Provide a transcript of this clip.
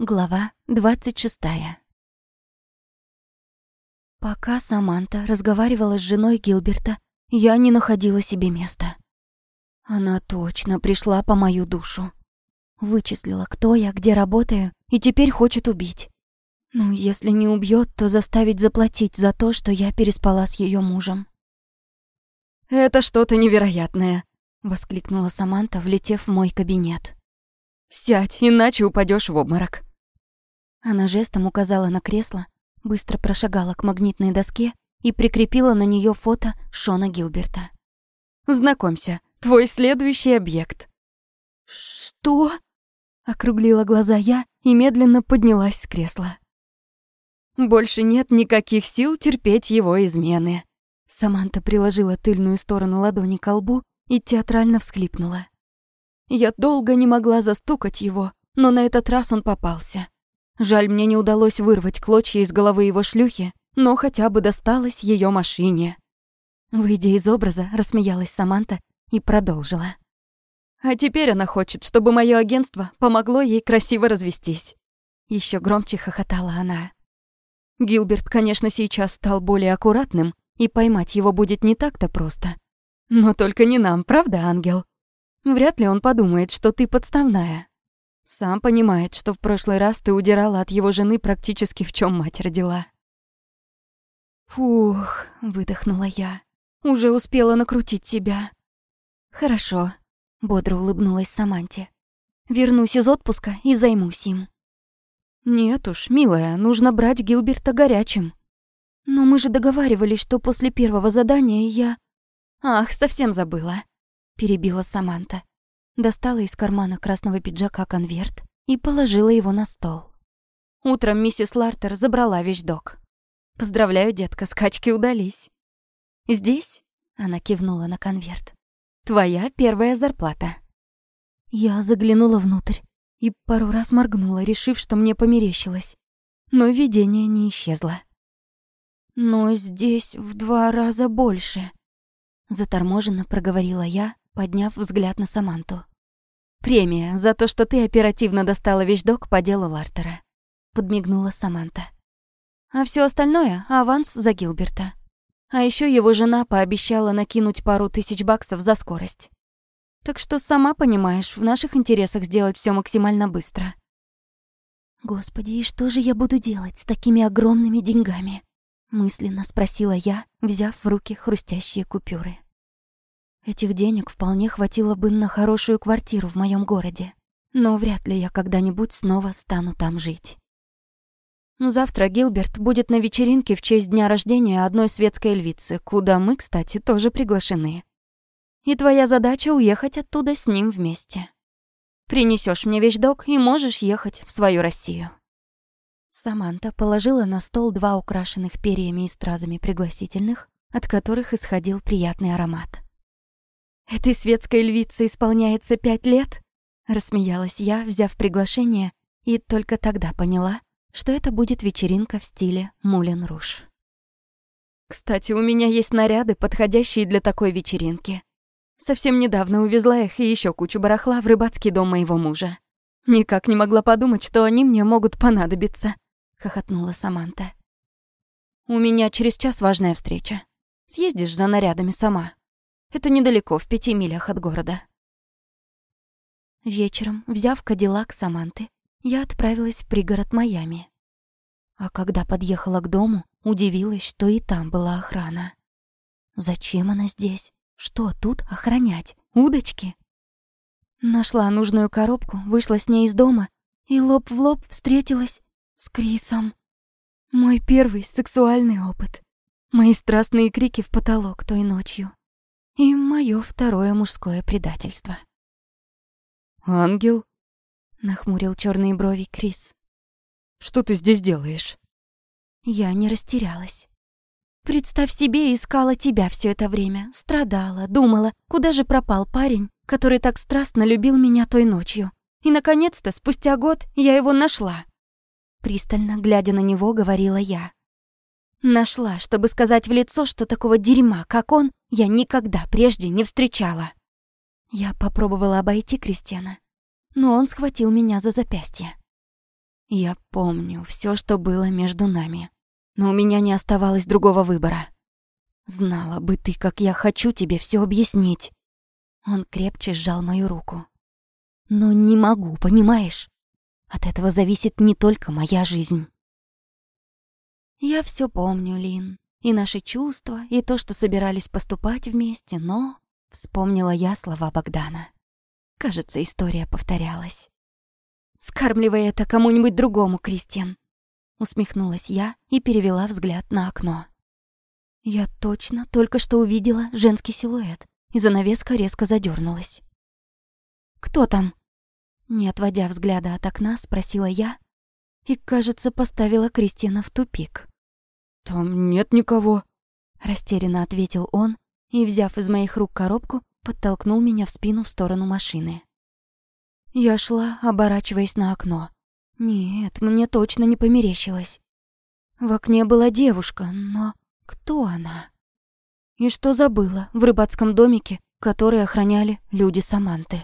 Глава двадцать шестая. Пока Саманта разговаривала с женой Гилберта, я не находила себе места. Она точно пришла по мою душу. Вычислила, кто я, где работаю, и теперь хочет убить. Ну, если не убьет, то заставить заплатить за то, что я переспала с ее мужем. «Это что-то невероятное», — воскликнула Саманта, влетев в мой кабинет. «Сядь, иначе упадешь в обморок». Она жестом указала на кресло, быстро прошагала к магнитной доске и прикрепила на нее фото Шона Гилберта. «Знакомься, твой следующий объект». «Что?» — округлила глаза я и медленно поднялась с кресла. «Больше нет никаких сил терпеть его измены». Саманта приложила тыльную сторону ладони к лбу и театрально всхлипнула. Я долго не могла застукать его, но на этот раз он попался. Жаль, мне не удалось вырвать клочья из головы его шлюхи, но хотя бы досталось ее машине. Выйдя из образа, рассмеялась Саманта и продолжила. А теперь она хочет, чтобы мое агентство помогло ей красиво развестись. Еще громче хохотала она. Гилберт, конечно, сейчас стал более аккуратным, и поймать его будет не так-то просто. Но только не нам, правда, ангел? Вряд ли он подумает, что ты подставная. Сам понимает, что в прошлый раз ты удирала от его жены практически в чем мать родила. Фух, выдохнула я. Уже успела накрутить себя. Хорошо, бодро улыбнулась Саманте. Вернусь из отпуска и займусь им. Нет уж, милая, нужно брать Гилберта горячим. Но мы же договаривались, что после первого задания я... Ах, совсем забыла. Перебила Саманта достала из кармана красного пиджака конверт и положила его на стол. Утром миссис Лартер забрала вещдок. Поздравляю, детка, скачки удались. Здесь, она кивнула на конверт, твоя первая зарплата. Я заглянула внутрь и пару раз моргнула, решив, что мне померещилось. Но видение не исчезло. Но здесь в два раза больше. Заторможенно проговорила я, подняв взгляд на Саманту. «Премия за то, что ты оперативно достала вещдок по делу Лартера», — подмигнула Саманта. «А все остальное — аванс за Гилберта. А еще его жена пообещала накинуть пару тысяч баксов за скорость. Так что, сама понимаешь, в наших интересах сделать все максимально быстро». «Господи, и что же я буду делать с такими огромными деньгами?» — мысленно спросила я, взяв в руки хрустящие купюры. Этих денег вполне хватило бы на хорошую квартиру в моем городе. Но вряд ли я когда-нибудь снова стану там жить. Завтра Гилберт будет на вечеринке в честь дня рождения одной светской львицы, куда мы, кстати, тоже приглашены. И твоя задача уехать оттуда с ним вместе. Принесешь мне вещдок и можешь ехать в свою Россию. Саманта положила на стол два украшенных перьями и стразами пригласительных, от которых исходил приятный аромат. «Этой светской львице исполняется пять лет?» Рассмеялась я, взяв приглашение, и только тогда поняла, что это будет вечеринка в стиле Мулен Руш. «Кстати, у меня есть наряды, подходящие для такой вечеринки. Совсем недавно увезла их и еще кучу барахла в рыбацкий дом моего мужа. Никак не могла подумать, что они мне могут понадобиться», — хохотнула Саманта. «У меня через час важная встреча. Съездишь за нарядами сама?» Это недалеко, в пяти милях от города. Вечером, взяв кадиллак Саманты, я отправилась в пригород Майами. А когда подъехала к дому, удивилась, что и там была охрана. Зачем она здесь? Что тут охранять? Удочки? Нашла нужную коробку, вышла с ней из дома и лоб в лоб встретилась с Крисом. Мой первый сексуальный опыт. Мои страстные крики в потолок той ночью и мое второе мужское предательство. «Ангел?» — нахмурил черные брови Крис. «Что ты здесь делаешь?» Я не растерялась. Представь себе, искала тебя все это время, страдала, думала, куда же пропал парень, который так страстно любил меня той ночью. И, наконец-то, спустя год, я его нашла. Пристально глядя на него, говорила я. Нашла, чтобы сказать в лицо, что такого дерьма, как он, я никогда прежде не встречала. Я попробовала обойти Кристиана, но он схватил меня за запястье. Я помню все, что было между нами. Но у меня не оставалось другого выбора. Знала бы ты, как я хочу тебе все объяснить. Он крепче сжал мою руку. Но не могу, понимаешь? От этого зависит не только моя жизнь. Я все помню, Лин. И наши чувства, и то, что собирались поступать вместе, но... Вспомнила я слова Богдана. Кажется, история повторялась. «Скармливай это кому-нибудь другому, Кристиан!» Усмехнулась я и перевела взгляд на окно. Я точно только что увидела женский силуэт, и занавеска резко задернулась. «Кто там?» Не отводя взгляда от окна, спросила я и, кажется, поставила Кристина в тупик. «Там нет никого», — растерянно ответил он и, взяв из моих рук коробку, подтолкнул меня в спину в сторону машины. Я шла, оборачиваясь на окно. Нет, мне точно не померещилось. В окне была девушка, но кто она? И что забыла в рыбацком домике, который охраняли люди Саманты?